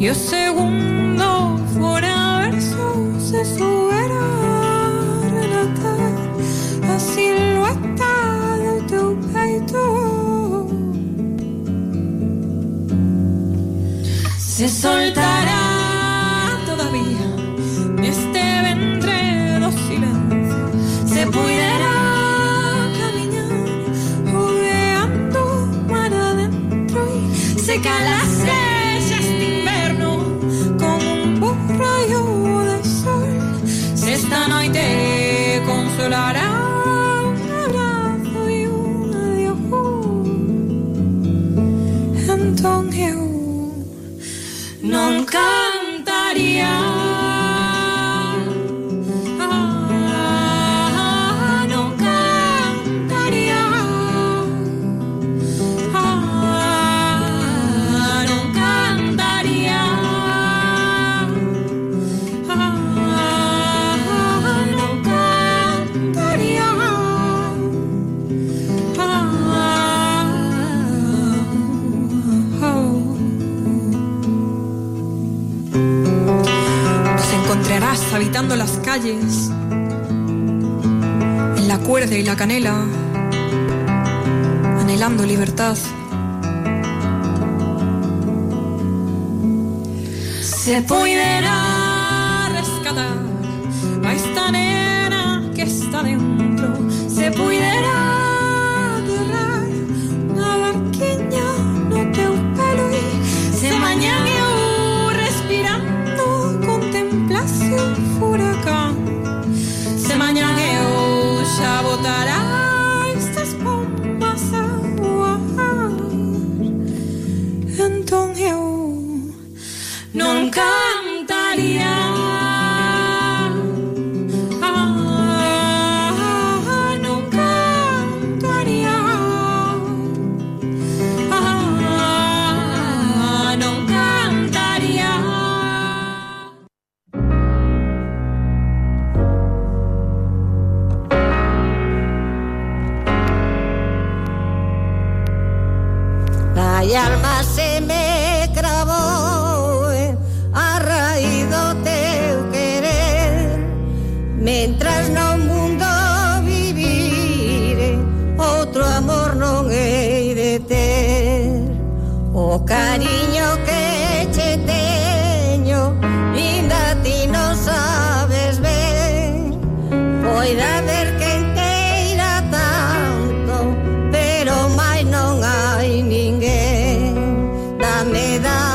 Y Yo segundo fuera verso se subirá a la, la silueta del tu peito. Se soltará todavía este ventre dos silencios. Se pudiera caminar, jugueando mar adentro y se calará. esta noite consolará. habitando las calles, en la cuerda y la canela, anhelando libertad. Se pudiera rescatar a esta nena que está de un before. hay almas moneda.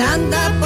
anda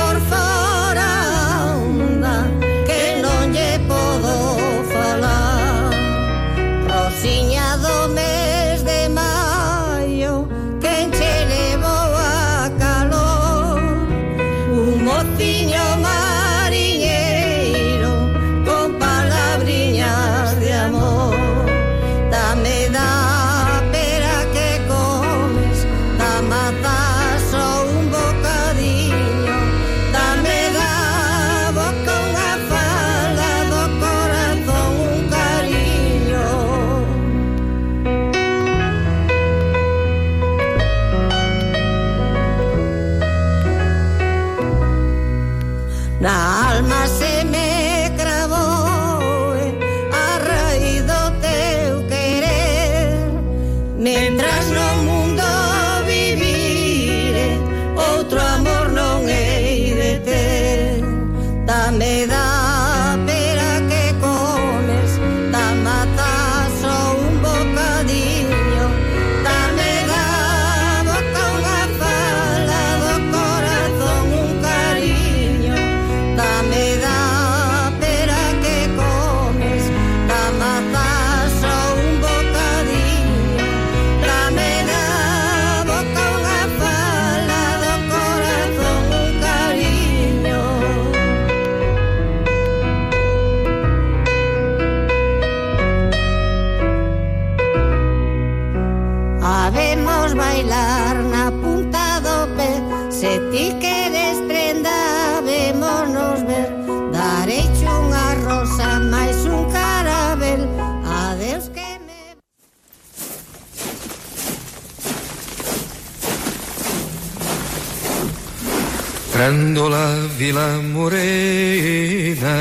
Prendo la Vila Morena,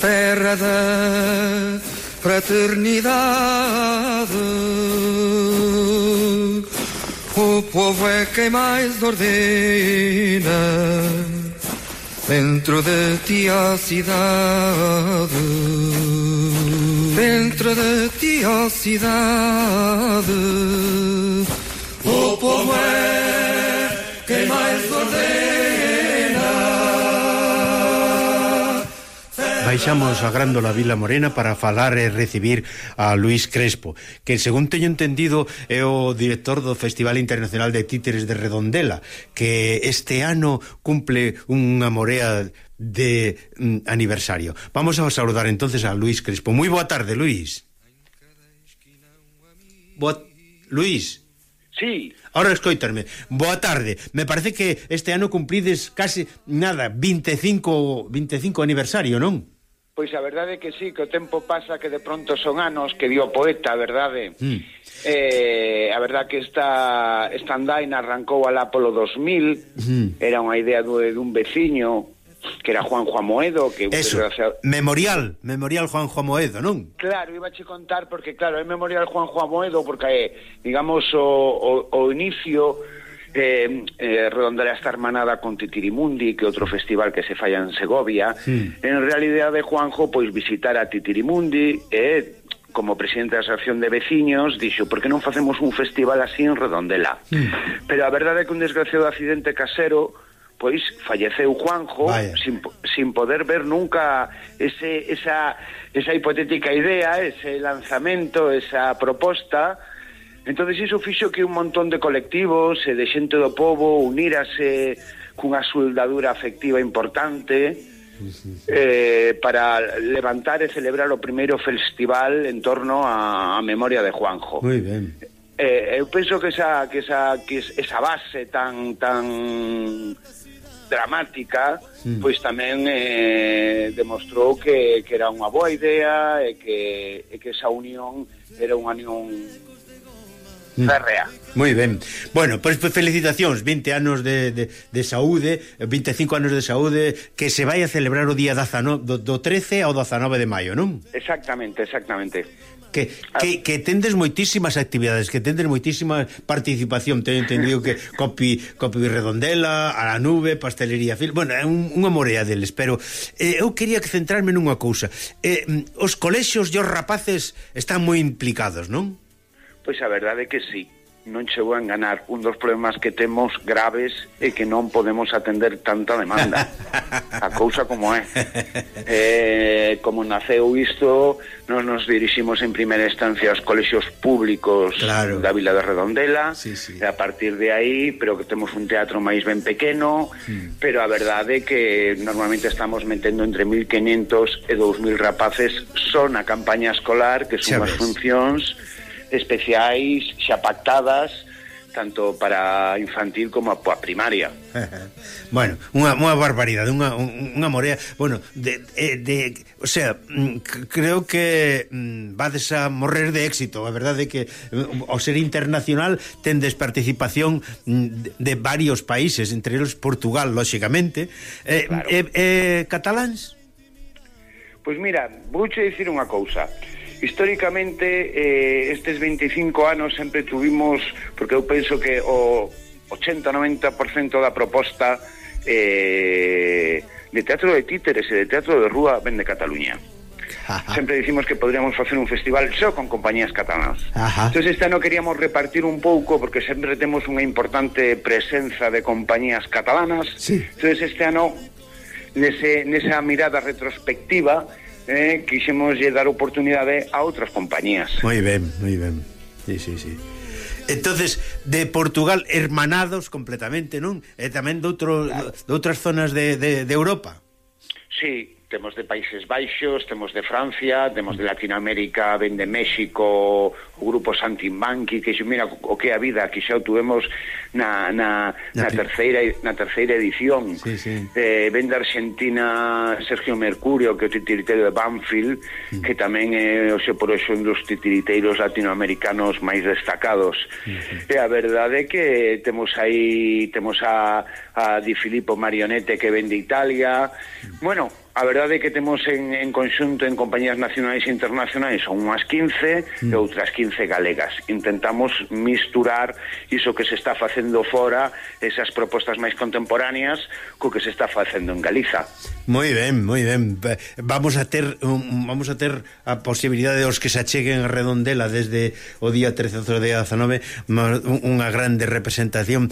terra da fraternidade. O povo é quem mais ordena dentro de ti a cidade. Dentro de ti a cidade. O povo é que máis ordena Baixamos a Grándola Vila Morena para falar e recibir a Luis Crespo, que según teño entendido é o director do Festival Internacional de Títeres de Redondela, que este ano cumple unha morea de mm, aniversario. Vamos a saludar entonces a Luis Crespo. Moi boa tarde, Luis. Boa... Luis. Sí. Ahora escoitarme. Boa tarde. Me parece que este ano cumprides case nada, 25 25 aniversario, non? Pois a verdade é que sí, que o tempo pasa que de pronto son anos que dio poeta, a verdade. Mm. Eh, a verdade que esta, esta andaina arrancou alá polo 2000, mm. era unha idea do, dun veciño, que era Juan Juan Moedo que Eso, o Memorial, Memorial Juan Juan Moedo, non? Claro, iba che contar porque claro, é Memorial Juan Juan Moedo porque eh, digamos o, o, o inicio eh, eh, Redondela esta hermanada con Titirimundi, que outro festival que se falla en Segovia. Sí. En realidade, eh, Juanjo, pois visitar a Titirimundi e, eh, como presidente da Asociación de Veciños, dixo, por que non facemos un festival así en Redondela? Sí. Pero a verdade é que un desgraciado accidente casero pois falleceu Juanjo Vaya. sin, sin poder ver nunca ese, esa, esa hipotética idea, ese lanzamento, esa proposta. Entonces iso fixo que un montón de colectivos e de xente do povo unírase cunha soldadura afectiva importante eh, para levantar e celebrar o primeiro festival en torno á, á memoria de Juanjo. Moi ben. Eh, eu penso que esa, que esa, que esa base tan tan dramática, mm. pois tamén eh, demostrou que, que era unha boa idea e que, e que esa unión era unha unión hmm. férrea. Moi ben. Bueno, pois pues, felicitacións, 20 anos de, de, de saúde, 25 anos de saúde, que se vai a celebrar o día 19, do, do 13 ao 19 de maio, non? Exactamente, exactamente que, que, que tendes moitísimas actividades, que tendes moitísima participación, teño entendido que copi, copi redondela, a la nube, pastelería fil, bueno, é un, unha morea deles, pero eh, eu quería que centrarme nunha cousa. Eh, os colexios e os rapaces están moi implicados, non? Pois a verdade é que sí non chegou a enganar. Un dos problemas que temos graves é que non podemos atender tanta demanda. A cousa como é. Eh, como naceu isto, non nos diriximos en primeira instancia aos colexios públicos claro. da Vila de Redondela, sí, sí. e a partir de aí, pero que temos un teatro máis ben pequeno, mm. pero a verdade é que normalmente estamos metendo entre 1.500 e 2.000 rapaces só na campaña escolar, que son as funcións especiais xa pactadas tanto para infantil como para primaria. bueno, unha, unha barbaridade, unha, unha morea, bueno, de, de, de, o sea, mm, creo que mm, vades a morrer de éxito, a verdade é que mm, ao ser internacional tendes participación mm, de, de varios países, entre eles Portugal, lóxicamente. Eh, claro. eh, eh, cataláns? Pois pues mira, vouche dicir unha cousa históricamente eh, estes 25 anos sempre tuvimos, porque eu penso que o 80-90% da proposta eh, de teatro de títeres e de teatro de rúa ven de Cataluña. Ajá. Sempre dicimos que podríamos facer un festival só con compañías catalanas. Entón, este ano queríamos repartir un pouco, porque sempre temos unha importante presenza de compañías catalanas. Sí. Entón, este ano, nese, nesa mirada retrospectiva, eh, quixemos dar oportunidade a outras compañías. Moi ben, moi ben. Sí, sí, sí. Entonces, de Portugal hermanados completamente, non? E tamén de, outro, claro. de outras zonas de, de, de Europa. Sí, temos de Países Baixos, temos de Francia, temos de Latinoamérica, ven de México, o grupo Santimbanqui, que xa mira o que a vida que xa tuvemos na, na, na, terceira na terceira edición. Sí, sí. Eh, ven de Argentina Sergio Mercurio, que é o titiriteiro de Banfield, mm. que tamén é o seu por eso un dos titiriteiros latinoamericanos máis destacados. Mm -hmm. E a verdade é que temos aí temos a, a Di Filippo Marionete que ven de Italia. Mm. Bueno, A verdade é que temos en, en conxunto en compañías nacionais e internacionais son unhas 15 mm. e outras 15 galegas. Intentamos misturar iso que se está facendo fora, esas propostas máis contemporáneas, co que se está facendo en Galiza. Moi ben, moi ben. Vamos a ter vamos a ter a posibilidade dos que se acheguen a Redondela desde o día 13 ao día 19 unha grande representación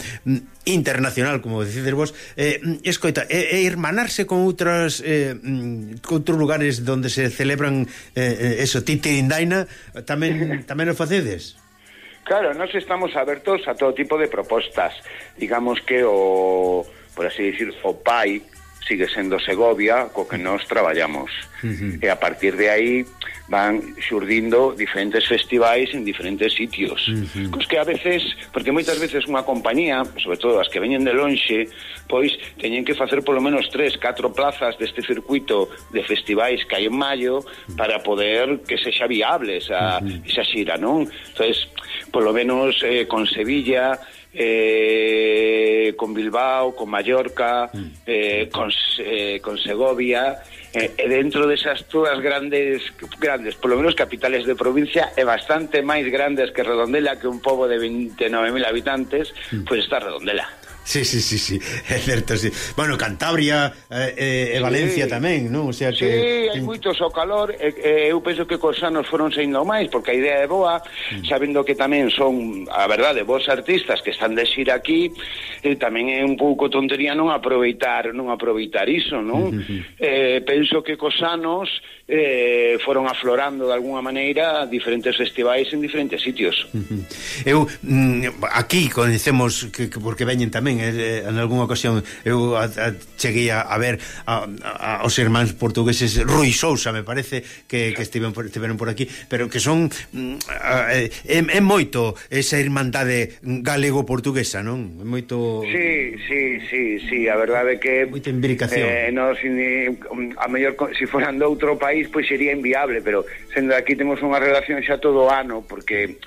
internacional, como decides vos, eh, escoita, e, e irmanarse con outras eh, mm, con outros lugares onde se celebran eh, eh eso, Titi Indaina, tamén tamén o facedes? Claro, nós estamos abertos a todo tipo de propostas. Digamos que o, por así decir, o PAI, sigue sendo Segovia, co que nós traballamos. Uh -huh. E a partir de aí van xurdindo diferentes festivais en diferentes sitios. Uh -huh. Cos que a veces, porque moitas veces unha compañía, sobre todo as que veñen de lonxe, pois teñen que facer polo menos tres, catro plazas deste circuito de festivais que hai en maio para poder que sexa viable esa, uh -huh. esa xira, non? Entonces, polo menos eh, con Sevilla eh, con Bilbao, con Mallorca, mm. eh, con, eh, con Segovia, eh, e dentro desas todas grandes, grandes, polo menos capitales de provincia, e bastante máis grandes que Redondela, que un pobo de 29.000 habitantes, mm. pois pues está Redondela. Sí, sí, sí, sí, é certo, sí. Bueno, Cantabria eh, e eh, Valencia sí. tamén, non? O sea que... Sí, hai moitos o calor, e, eh, eh, eu penso que cos anos foron saindo máis, porque a idea é boa, mm. sabendo que tamén son, a verdade, vos artistas que están de xir aquí, e tamén é un pouco tontería non aproveitar non aproveitar iso, non? Mm -hmm. eh, penso que cos anos eh, foron aflorando de alguna maneira diferentes festivais en diferentes sitios. Uh -huh. Eu mm, aquí coñecemos que, que porque veñen tamén eh, eh, en algunha ocasión eu a, a, cheguei a, a ver a, a, aos irmáns portugueses Rui Sousa, me parece que, que estiven por, estiveron por aquí, pero que son mm, é, é moito esa irmandade galego-portuguesa, non? É moito Sí, sí, sí, sí, a verdade é que moita imbricación. Eh, no, si, a mellor se si foran de outro país país pois sería inviable, pero sendo aquí temos unha relación xa todo o ano, porque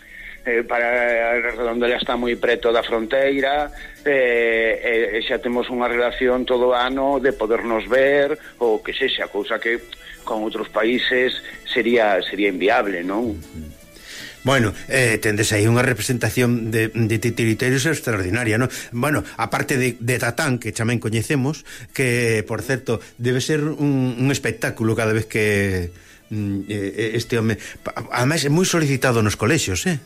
eh, para Redondela está moi preto da fronteira eh, eh, xa temos unha relación todo o ano de podernos ver ou que sexa, cousa que con outros países sería sería inviable, non? Uh -huh. Bueno, eh, tendes aí unha representación de, de titiriteiros extraordinaria, non? Bueno, aparte de, de Tatán, que chamén coñecemos, que, por certo, debe ser un, un espectáculo cada vez que mm, este home... Ademais, é moi solicitado nos colexios, eh?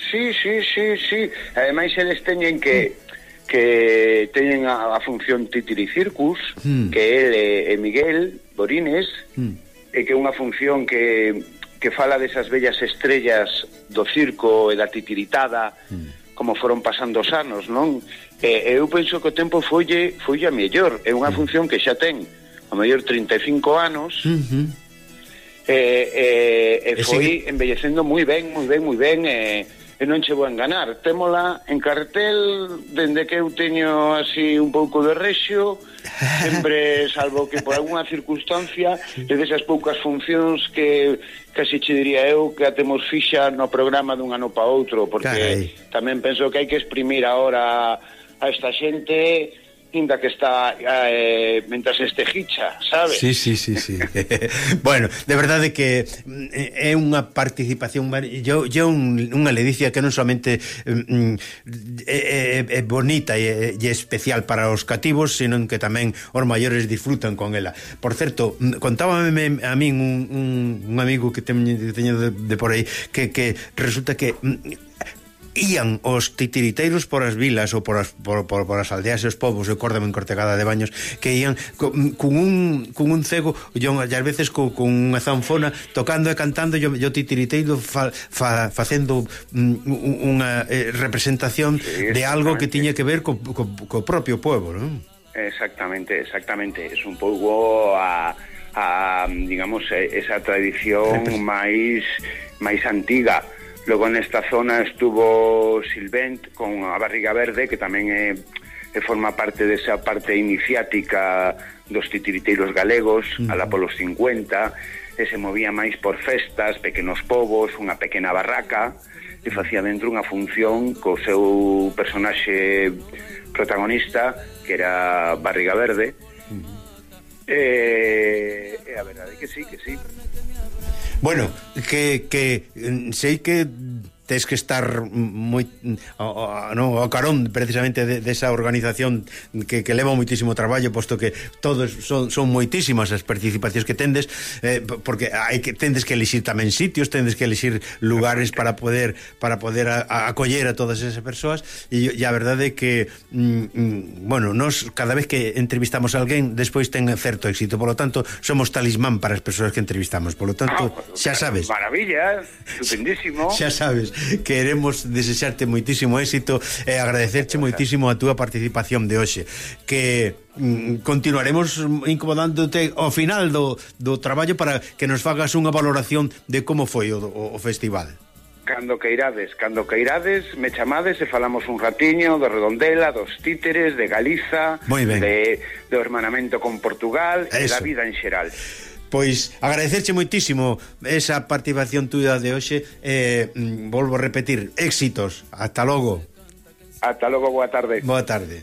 Sí, sí, sí, sí. Ademais, eles teñen que... Mm que teñen a, a función Titiri Circus, mm. que é e Miguel Borines, mm. e que é unha función que que fala desas bellas estrellas do circo e da titiritada mm. como foron pasando os anos, non? E, eu penso que o tempo folle, folle a mellor, é unha mm. función que xa ten a mellor 35 anos. mm -hmm. E, e, e foi Ese... embellecendo moi ben, moi ben, moi ben, e e non che vou enganar. Témola en cartel, dende que eu teño así un pouco de rexio, sempre salvo que por algunha circunstancia e desas poucas funcións que casi che diría eu que a temos fixa no programa dun ano para outro, porque Carai. tamén penso que hai que exprimir agora a esta xente tinda que está eh, mentras este hicha, sabe? Sí, sí, sí, sí. bueno, de verdade que eh, é unha participación yo, yo un, unha ledicia que non somente mm, mm, é, é, é bonita e, e especial para os cativos, senón que tamén os maiores disfrutan con ela. Por certo, mm, contábame a min un, un, un amigo que teño, teño de, de por aí que, que resulta que ían os titiriteiros por as vilas ou por as, por, por, por as aldeas e os povos, eu córdame en Cortegada de Baños, que ían con, cun, un, cun un cego, yo, e ás veces con, con unha zanfona, tocando e cantando, yo, yo titiriteiro fa, fa, facendo mm, unha eh, representación sí, de algo que tiña que ver co, co, co propio povo, non? Exactamente, exactamente. Es un pouco a... a digamos, esa tradición máis máis antiga Logo nesta zona estuvo Silvent con a Barriga Verde, que tamén é, é forma parte desa parte iniciática dos titiriteiros galegos, uh -huh. ala polos 50, e se movía máis por festas, pequenos povos, unha pequena barraca, e facía dentro unha función co seu personaxe protagonista, que era Barriga Verde. Uh -huh. e, e a verdade que sí, que sí. Bueno, que, que mm, sei que tes que estar moi non ao carón precisamente desa de, de organización que, que leva moitísimo traballo posto que todos son, son moitísimas as participacións que tendes eh, porque hai que tendes que elixir tamén sitios, tendes que elixir lugares para poder para poder a, a acoller a todas esas persoas e, e a verdade é que mm, mm, bueno, nos cada vez que entrevistamos a alguén despois ten certo éxito, polo tanto somos talismán para as persoas que entrevistamos, polo tanto ah, xa sabes. Maravilla, eh, estupendísimo. Xa sabes queremos desexarte moitísimo éxito e agradecerche moitísimo a túa participación de hoxe. Que mm, continuaremos incomodándote ao final do, do traballo para que nos fagas unha valoración de como foi o, o festival. Cando que irades, cando que irades, me chamades e falamos un ratiño de Redondela, dos títeres, de Galiza, de, do hermanamento con Portugal Eso. e da vida en xeral. Pois agradecerche moitísimo esa participación túa de hoxe eh, volvo a repetir, éxitos. Hasta logo. Hasta logo, boa tarde. Boa tarde.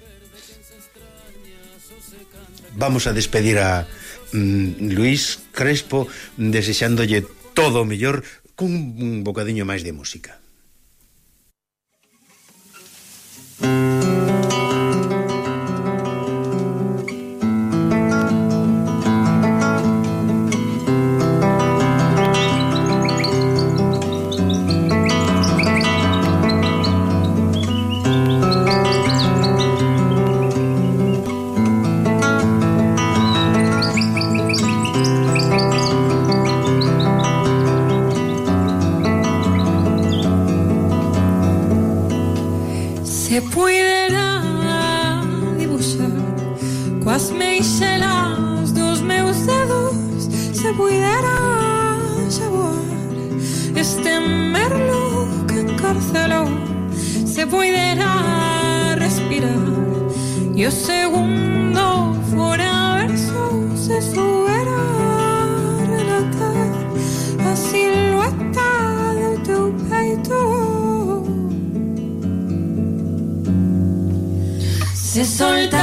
Vamos a despedir a mm, Luis Crespo desexándolle todo o mellor cun bocadiño máis de música. te soltar.